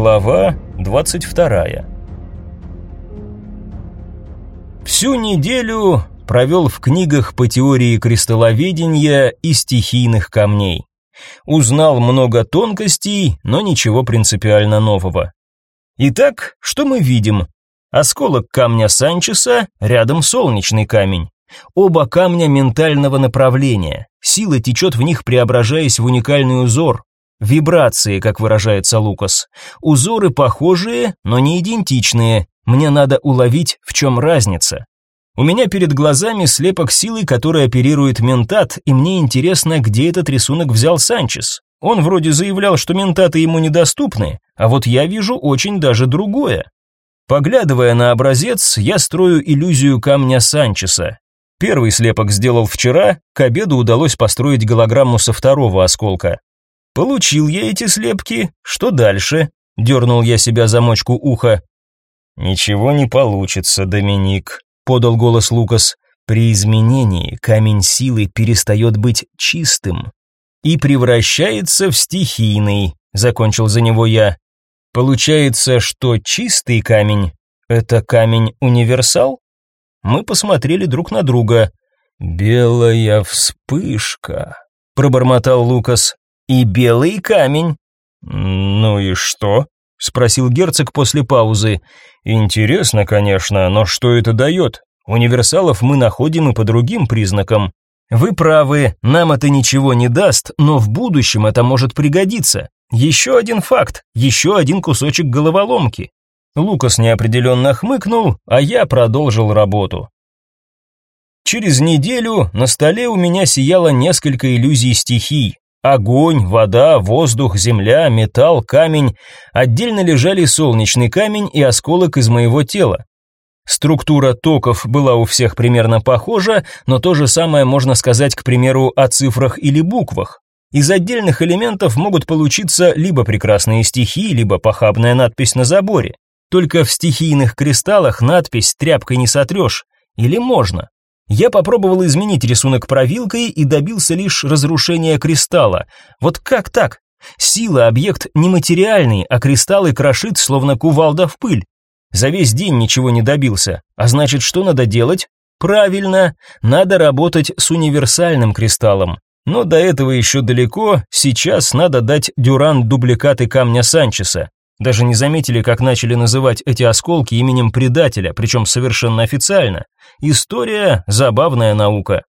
Глава 22 Всю неделю провел в книгах по теории кристалловедения и стихийных камней. Узнал много тонкостей, но ничего принципиально нового. Итак, что мы видим? Осколок камня Санчеса, рядом солнечный камень. Оба камня ментального направления. Сила течет в них, преображаясь в уникальный узор. Вибрации, как выражается Лукас. Узоры похожие, но не идентичные. Мне надо уловить, в чем разница. У меня перед глазами слепок силы, который оперирует ментат, и мне интересно, где этот рисунок взял Санчес. Он вроде заявлял, что ментаты ему недоступны, а вот я вижу очень даже другое. Поглядывая на образец, я строю иллюзию камня Санчеса. Первый слепок сделал вчера, к обеду удалось построить голограмму со второго осколка. Получил я эти слепки, что дальше? Дернул я себя за мочку уха. Ничего не получится, Доминик, подал голос Лукас. При изменении камень силы перестает быть чистым и превращается в стихийный, закончил за него я. Получается, что чистый камень это камень-универсал? Мы посмотрели друг на друга. Белая вспышка, пробормотал Лукас. И белый камень. Ну и что? спросил герцог после паузы. Интересно, конечно, но что это дает? Универсалов мы находим и по другим признакам. Вы правы, нам это ничего не даст, но в будущем это может пригодиться. Еще один факт, еще один кусочек головоломки. Лукас неопределенно хмыкнул, а я продолжил работу. Через неделю на столе у меня сияло несколько иллюзий стихий, Огонь, вода, воздух, земля, металл, камень. Отдельно лежали солнечный камень и осколок из моего тела. Структура токов была у всех примерно похожа, но то же самое можно сказать, к примеру, о цифрах или буквах. Из отдельных элементов могут получиться либо прекрасные стихи, либо похабная надпись на заборе. Только в стихийных кристаллах надпись тряпкой не сотрешь. Или можно? Я попробовал изменить рисунок провилкой и добился лишь разрушения кристалла. Вот как так? Сила объект нематериальный, а кристаллы крошит, словно кувалда в пыль. За весь день ничего не добился. А значит, что надо делать? Правильно, надо работать с универсальным кристаллом. Но до этого еще далеко, сейчас надо дать Дюран дубликаты камня Санчеса. Даже не заметили, как начали называть эти осколки именем предателя, причем совершенно официально. История – забавная наука.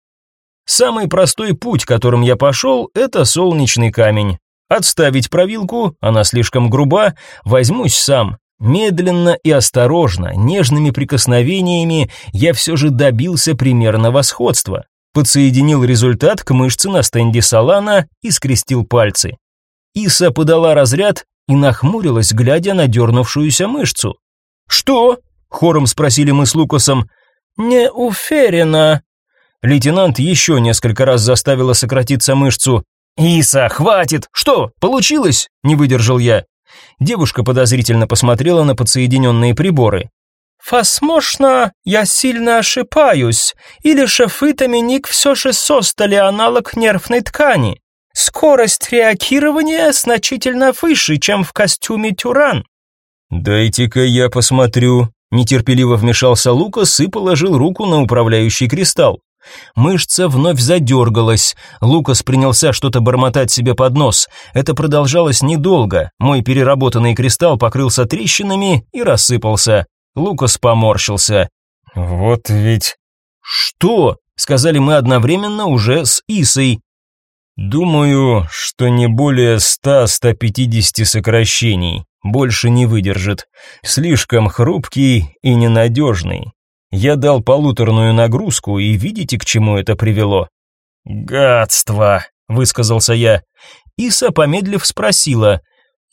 Самый простой путь, которым я пошел, это солнечный камень. Отставить провилку, она слишком груба, возьмусь сам. Медленно и осторожно, нежными прикосновениями я все же добился примерного сходства. Подсоединил результат к мышце на стенде Салана и скрестил пальцы. Иса подала разряд и нахмурилась, глядя на дернувшуюся мышцу. «Что?» — хором спросили мы с Лукасом. «Не уверена». Лейтенант еще несколько раз заставила сократиться мышцу. «Иса, хватит! Что, получилось?» — не выдержал я. Девушка подозрительно посмотрела на подсоединенные приборы. «Возможно, я сильно ошибаюсь, или шефы Доминик все же создали аналог нервной ткани. Скорость реагирования значительно выше, чем в костюме Тюран. Дайте-ка я посмотрю. Нетерпеливо вмешался Лукас и положил руку на управляющий кристалл. Мышца вновь задергалась. Лукас принялся что-то бормотать себе под нос. Это продолжалось недолго. Мой переработанный кристалл покрылся трещинами и рассыпался. Лукас поморщился. «Вот ведь...» «Что?» — сказали мы одновременно уже с Исой. Думаю, что не более 100-150 сокращений. Больше не выдержит. Слишком хрупкий и ненадежный. Я дал полуторную нагрузку, и видите, к чему это привело? «Гадство», — высказался я. Иса, помедлив, спросила,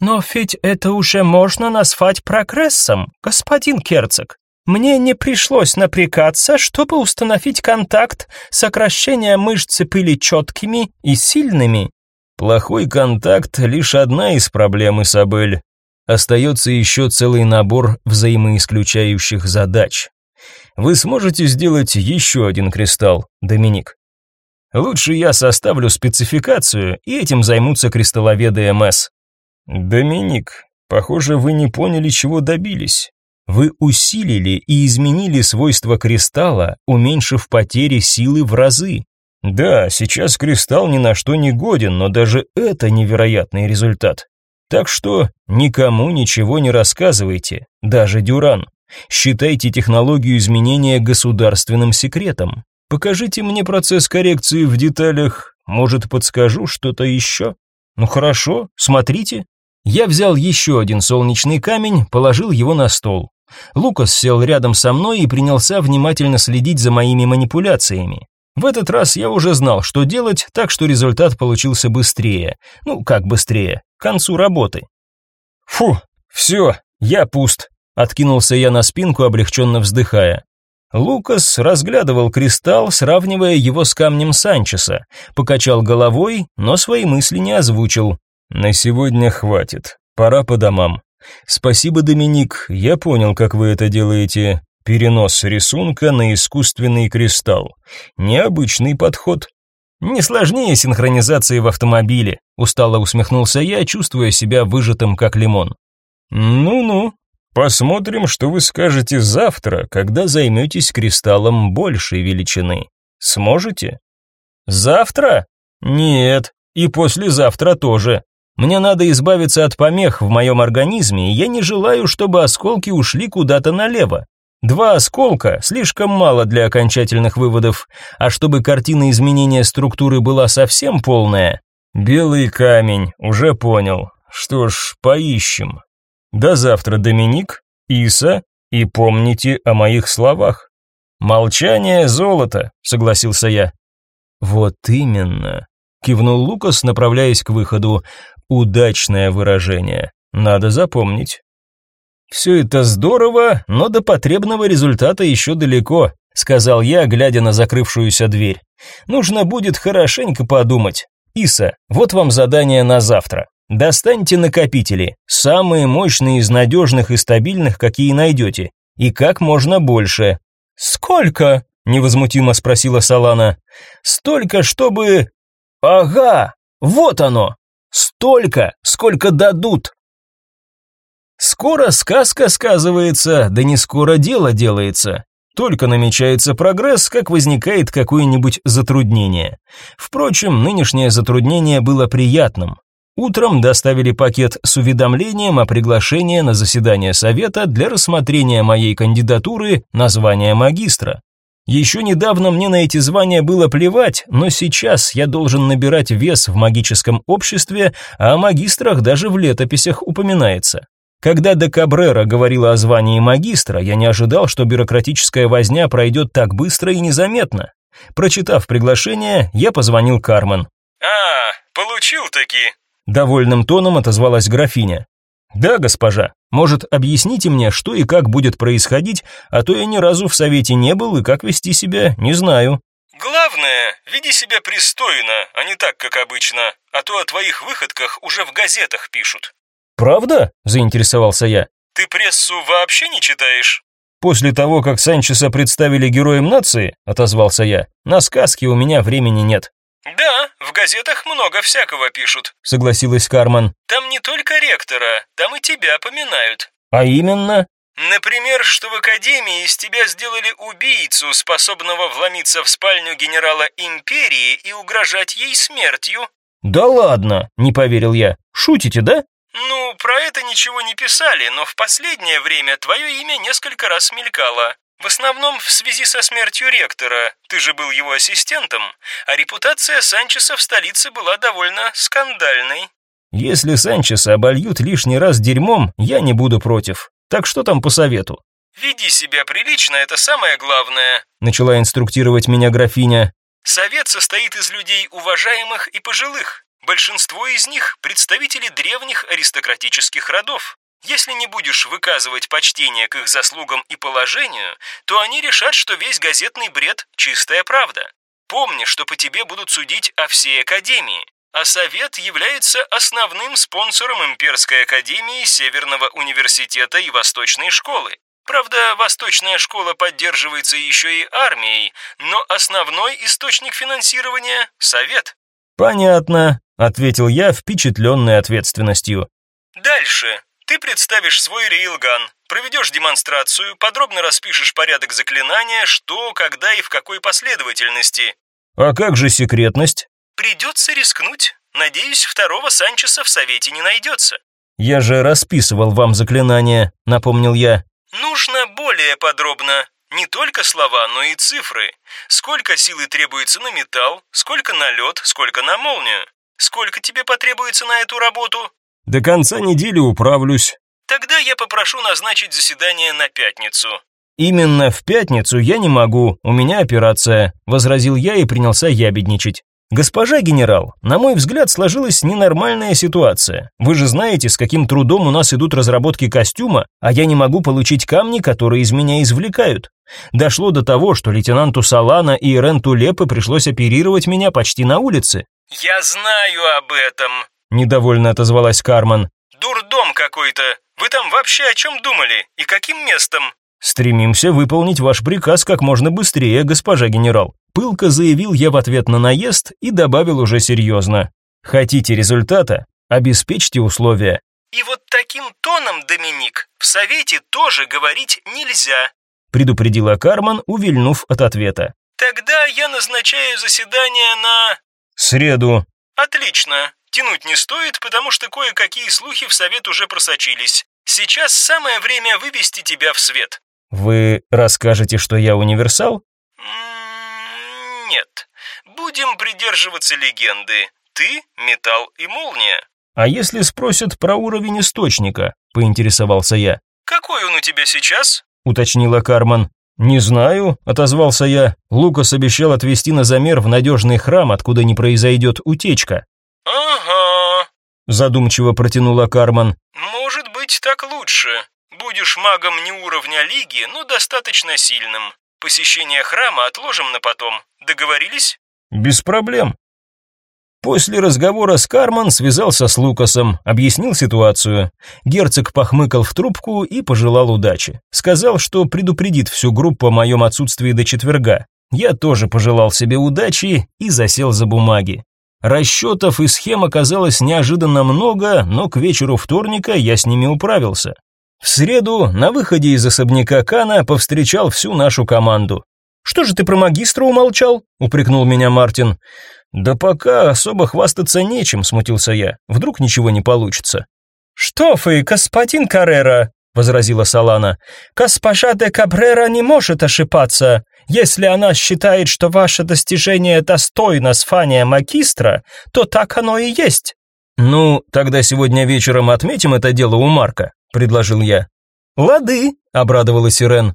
«Но ведь это уже можно назвать прогрессом, господин Керцог. Мне не пришлось напрягаться, чтобы установить контакт, сокращение мышцы пыли четкими и сильными. Плохой контакт – лишь одна из проблем, Исабель. Остается еще целый набор взаимоисключающих задач. Вы сможете сделать еще один кристалл, Доминик? Лучше я составлю спецификацию, и этим займутся кристалловеды МС. Доминик, Похоже, вы не поняли, чего добились. Вы усилили и изменили свойства кристалла, уменьшив потери силы в разы. Да, сейчас кристалл ни на что не годен, но даже это невероятный результат. Так что никому ничего не рассказывайте, даже Дюран. Считайте технологию изменения государственным секретом. Покажите мне процесс коррекции в деталях, может, подскажу что-то еще? Ну хорошо, смотрите. Я взял еще один солнечный камень, положил его на стол. Лукас сел рядом со мной и принялся внимательно следить за моими манипуляциями. В этот раз я уже знал, что делать, так что результат получился быстрее. Ну, как быстрее, к концу работы. Фу, все, я пуст. Откинулся я на спинку, облегченно вздыхая. Лукас разглядывал кристалл, сравнивая его с камнем Санчеса, покачал головой, но свои мысли не озвучил. «На сегодня хватит, пора по домам. Спасибо, Доминик, я понял, как вы это делаете. Перенос рисунка на искусственный кристалл. Необычный подход. Не сложнее синхронизации в автомобиле, устало усмехнулся я, чувствуя себя выжатым как лимон. Ну-ну, посмотрим, что вы скажете завтра, когда займетесь кристаллом большей величины. Сможете? Завтра? Нет, и послезавтра тоже. Мне надо избавиться от помех в моем организме, и я не желаю, чтобы осколки ушли куда-то налево. Два осколка слишком мало для окончательных выводов, а чтобы картина изменения структуры была совсем полная, белый камень, уже понял. Что ж, поищем. До завтра, Доминик, Иса, и помните о моих словах. Молчание золото, согласился я. Вот именно, кивнул Лукас, направляясь к выходу. Удачное выражение. Надо запомнить. «Все это здорово, но до потребного результата еще далеко», сказал я, глядя на закрывшуюся дверь. «Нужно будет хорошенько подумать. Иса, вот вам задание на завтра. Достаньте накопители, самые мощные из надежных и стабильных, какие найдете, и как можно больше». «Сколько?» – невозмутимо спросила Салана. «Столько, чтобы...» «Ага, вот оно! Столько, сколько дадут!» Скоро сказка сказывается, да не скоро дело делается. Только намечается прогресс, как возникает какое-нибудь затруднение. Впрочем, нынешнее затруднение было приятным. Утром доставили пакет с уведомлением о приглашении на заседание совета для рассмотрения моей кандидатуры на звание магистра. Еще недавно мне на эти звания было плевать, но сейчас я должен набирать вес в магическом обществе, а о магистрах даже в летописях упоминается. Когда де Кабрера говорила о звании магистра, я не ожидал, что бюрократическая возня пройдет так быстро и незаметно. Прочитав приглашение, я позвонил Кармен. «А, получил-таки», — довольным тоном отозвалась графиня. «Да, госпожа. Может, объясните мне, что и как будет происходить, а то я ни разу в совете не был и как вести себя, не знаю». «Главное, веди себя пристойно, а не так, как обычно, а то о твоих выходках уже в газетах пишут». «Правда?» – заинтересовался я. «Ты прессу вообще не читаешь?» «После того, как Санчеса представили героем нации», – отозвался я, – «на сказки у меня времени нет». «Да, в газетах много всякого пишут», — согласилась Карман. «Там не только ректора, там и тебя поминают». «А именно?» «Например, что в Академии из тебя сделали убийцу, способного вломиться в спальню генерала Империи и угрожать ей смертью». «Да ладно», — не поверил я. «Шутите, да?» «Ну, про это ничего не писали, но в последнее время твое имя несколько раз мелькало. В основном в связи со смертью ректора, ты же был его ассистентом, а репутация Санчеса в столице была довольно скандальной». «Если Санчеса обольют лишний раз дерьмом, я не буду против. Так что там по совету?» «Веди себя прилично, это самое главное», — начала инструктировать меня графиня. «Совет состоит из людей уважаемых и пожилых. Большинство из них – представители древних аристократических родов. Если не будешь выказывать почтение к их заслугам и положению, то они решат, что весь газетный бред – чистая правда. Помни, что по тебе будут судить о всей Академии, а Совет является основным спонсором Имперской Академии Северного Университета и Восточной Школы. Правда, Восточная школа поддерживается еще и армией, но основной источник финансирования – Совет. «Понятно», — ответил я, впечатленный ответственностью. «Дальше. Ты представишь свой рейлган, проведешь демонстрацию, подробно распишешь порядок заклинания, что, когда и в какой последовательности. А как же секретность? Придется рискнуть. Надеюсь, второго Санчеса в совете не найдется. Я же расписывал вам заклинание, напомнил я. Нужно более подробно. Не только слова, но и цифры. Сколько силы требуется на металл, сколько на лед, сколько на молнию. Сколько тебе потребуется на эту работу? До конца недели управлюсь. Тогда я попрошу назначить заседание на пятницу. Именно в пятницу я не могу, у меня операция, возразил я и принялся ябедничать. Госпожа генерал, на мой взгляд, сложилась ненормальная ситуация. Вы же знаете, с каким трудом у нас идут разработки костюма, а я не могу получить камни, которые из меня извлекают. Дошло до того, что лейтенанту Салана и Ренту Лепе пришлось оперировать меня почти на улице. Я знаю об этом, недовольно отозвалась Карман. Дурдом какой-то. Вы там вообще о чем думали? И каким местом? Стремимся выполнить ваш приказ как можно быстрее, госпожа генерал. Пылко заявил я в ответ на наезд и добавил уже серьезно. Хотите результата? Обеспечьте условия. И вот таким тоном, Доминик, в совете тоже говорить нельзя, предупредила Карман, увильнув от ответа. Тогда я назначаю заседание на среду. Отлично. Тянуть не стоит, потому что кое-какие слухи в совет уже просочились. Сейчас самое время вывести тебя в свет. Вы расскажете, что я универсал? Нет. Будем придерживаться легенды. Ты, металл и молния. А если спросят про уровень источника, поинтересовался я. Какой он у тебя сейчас? уточнила Карман. «Не знаю», — отозвался я. Лукас обещал отвезти на замер в надежный храм, откуда не произойдет утечка. Задумчиво протянула Карман. «Может быть, так лучше. Будешь магом не уровня лиги, но достаточно сильным. Посещение храма отложим на потом. Договорились?» «Без проблем», После разговора с Карман связался с Лукасом, объяснил ситуацию. Герцог похмыкал в трубку и пожелал удачи. Сказал, что предупредит всю группу о моем отсутствии до четверга. Я тоже пожелал себе удачи и засел за бумаги. Расчетов и схем оказалось неожиданно много, но к вечеру вторника я с ними управился. В среду на выходе из особняка Кана повстречал всю нашу команду. «Что же ты про магистра умолчал?» – упрекнул меня Мартин. «Да пока особо хвастаться нечем», — смутился я. «Вдруг ничего не получится». «Что вы, господин Каррера?» — возразила Салана. «Госпожа де Кабрера не может ошибаться. Если она считает, что ваше достижение достойно звания магистра, то так оно и есть». «Ну, тогда сегодня вечером отметим это дело у Марка», — предложил я. «Лады», — обрадовалась Ирен.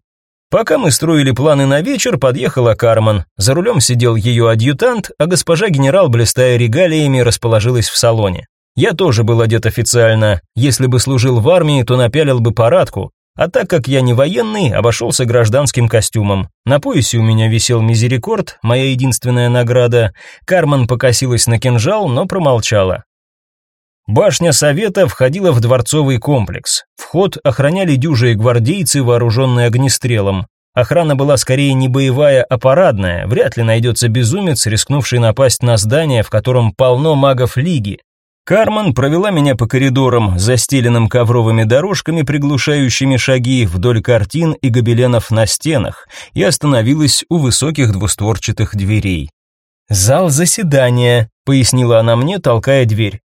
Пока мы строили планы на вечер, подъехала Карман. За рулем сидел ее адъютант, а госпожа генерал, блистая регалиями, расположилась в салоне. Я тоже был одет официально. Если бы служил в армии, то напялил бы парадку. А так как я не военный, обошелся гражданским костюмом. На поясе у меня висел мизерикорд, моя единственная награда. Карман покосилась на кинжал, но промолчала. Башня Совета входила в дворцовый комплекс. Вход охраняли дюжие гвардейцы, вооруженные огнестрелом. Охрана была скорее не боевая, а парадная. Вряд ли найдется безумец, рискнувший напасть на здание, в котором полно магов Лиги. Карман провела меня по коридорам, застеленным ковровыми дорожками, приглушающими шаги вдоль картин и гобеленов на стенах, и остановилась у высоких двустворчатых дверей. «Зал заседания», — пояснила она мне, толкая дверь.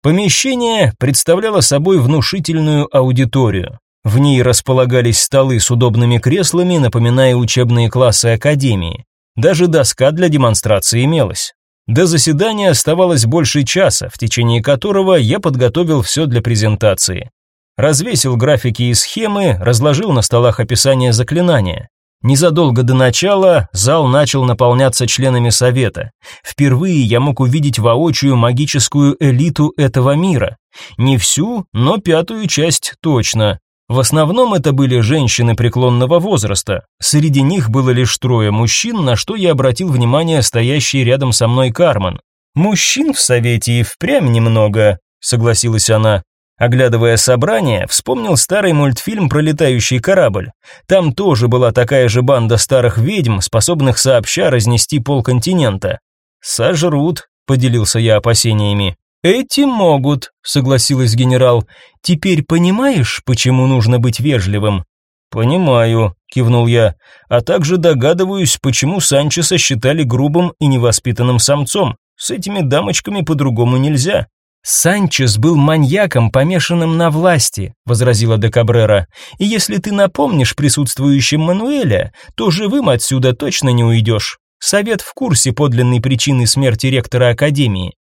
Помещение представляло собой внушительную аудиторию. В ней располагались столы с удобными креслами, напоминая учебные классы академии. Даже доска для демонстрации имелась. До заседания оставалось больше часа, в течение которого я подготовил все для презентации. Развесил графики и схемы, разложил на столах описание заклинания. Незадолго до начала зал начал наполняться членами совета. Впервые я мог увидеть воочию магическую элиту этого мира. Не всю, но пятую часть точно. В основном это были женщины преклонного возраста. Среди них было лишь трое мужчин, на что я обратил внимание стоящий рядом со мной Карман. «Мужчин в совете и впрямь немного», — согласилась она. Оглядывая собрание, вспомнил старый мультфильм про летающий корабль. Там тоже была такая же банда старых ведьм, способных сообща разнести полконтинента. «Сожрут», — поделился я опасениями. Эти могут, согласилась генерал. Теперь понимаешь, почему нужно быть вежливым? Понимаю, кивнул я, а также догадываюсь, почему Санчеса считали грубым и невоспитанным самцом. С этими дамочками по-другому нельзя. Санчес был маньяком, помешанным на власти, возразила де Кабрера. И если ты напомнишь присутствующим Мануэля, то живым отсюда точно не уйдешь. Совет в курсе подлинной причины смерти ректора академии.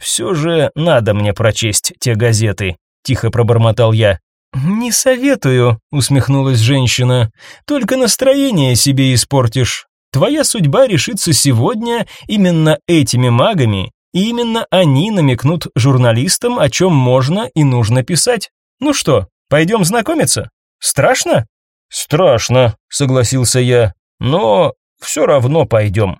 Все же надо мне прочесть те газеты, тихо пробормотал я. Не советую, усмехнулась женщина. Только настроение себе испортишь. Твоя судьба решится сегодня именно этими магами, и именно они намекнут журналистам, о чем можно и нужно писать. Ну что, пойдем знакомиться? Страшно? Страшно, согласился я. Но все равно пойдем.